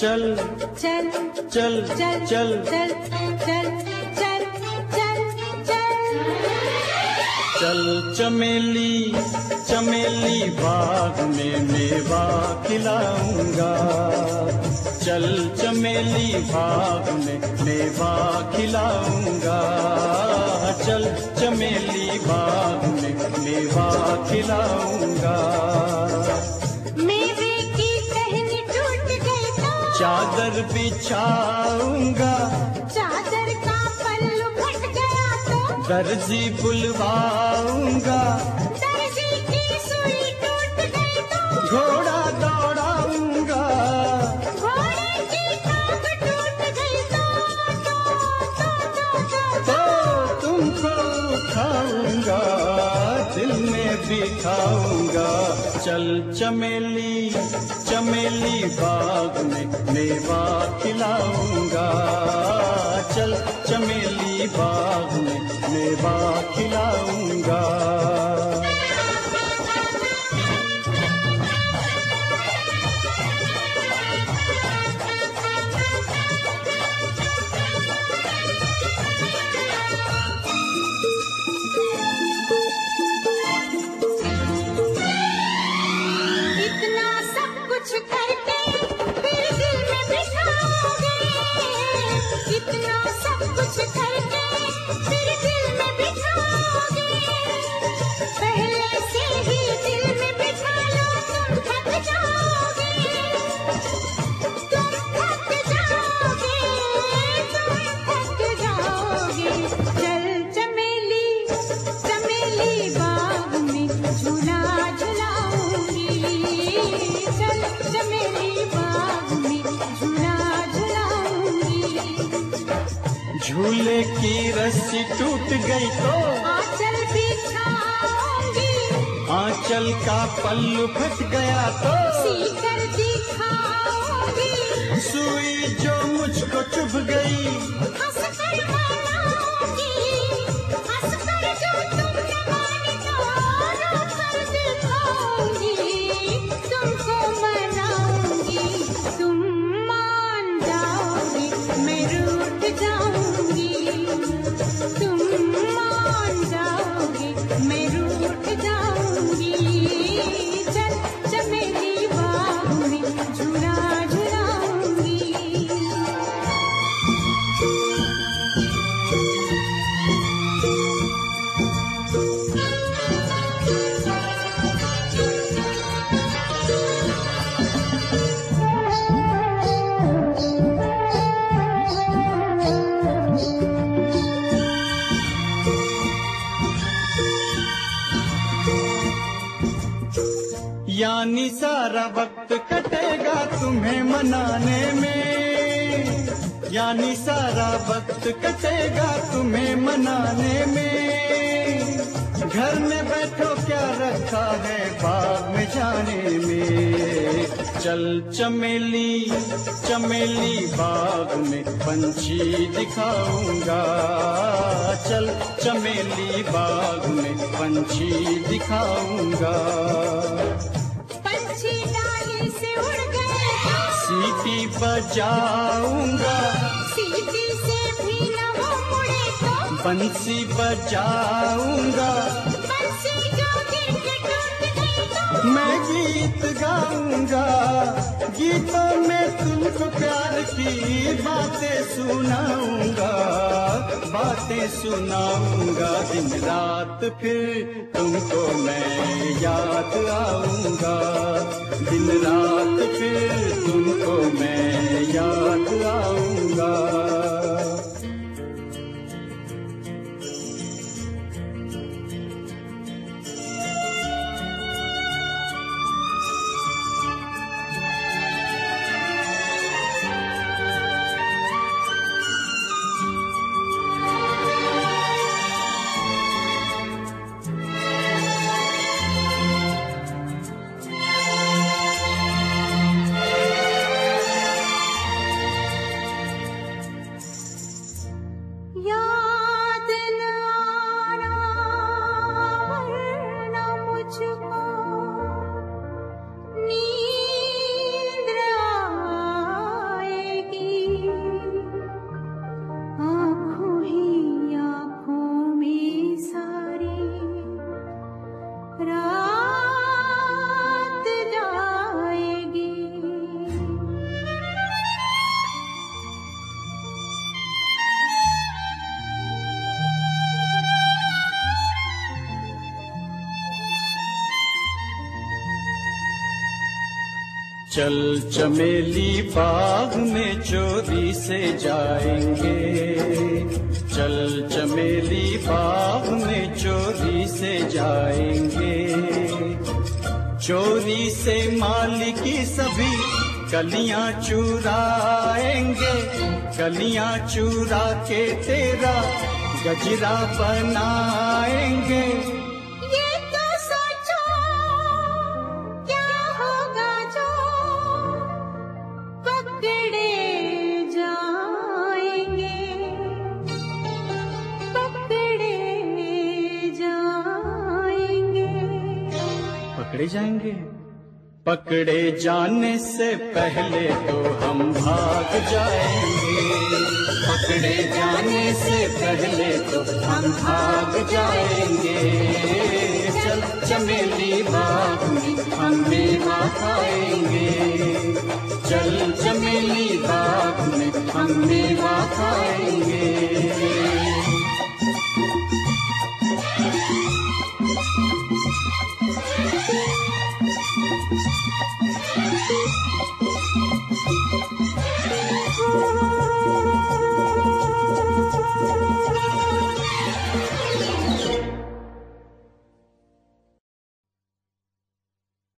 चल चल चल चल चल। चल चल चल चल चल चल चमेली चमेली बाग में मेवा खिलाऊँगा। चल चमेली बाग में मेवा खिलाऊँगा। चल चमेली बाग में मेवा खिलाऊँगा। चादर बिछाऊँगा। चादर का पल्लू फट गया तो दर्जी बुलवाऊँगा। दर्जी की सुई टूट गई तो बिठाऊँगा चल चमेली चमेली बाग में मेवा खिलाऊँगा। चल चमेली बाग में मेवा खिलाऊँगा। झूला झुलाऊँगी। चल चमेली बाग में झूला झूले की रस्सी टूट गई तो आंचल बिछाऊँगी आंचल का पल्लू फट गया तो सीकर दिखाऊँगी। सुई जो मुझको चुभ गई। यानी सारा वक्त कटेगा तुम्हें मनाने में। यानी सारा वक्त कटेगा तुम्हें मनाने में। घर में बैठो क्या रखा है बाग में जाने में। चल चमेली चमेली बाग में पंछी दिखाऊँगा। चल चमेली बाग में पंछी दिखाऊँगा। पंछी डाली से उड़ गए। सीटी बजाऊँगा। सीटी से भी न वो मुड़े तो। बंसी बजाऊँगा। मैं गीत गाऊँगा। गीतों में तुमको प्यार की बातें सुनाऊँगा। बातें सुनाऊँगा। दिन रात फिर तुमको मैं याद आऊँगा। दिन रात फिर तुमको मैं याद आऊँगा। चल चमेली बाग में चोरी से जाएँगे। चल चमेली बाग में चोरी से जाएँगे। चोरी से माली की सभी कलियाँ चुराएँगे। कलियाँ चुरा के तेरा गजरा बनाएँगे। पकड़े जाएँगे। पकड़े जाने से पहले तो हम भाग जाएँगे। पकड़े जाने से पहले तो हम भाग जाएँगे। चल चमेली बाग में हम मेवा खाएँगे चल चमेली बाग में हम मेवा खाएँगे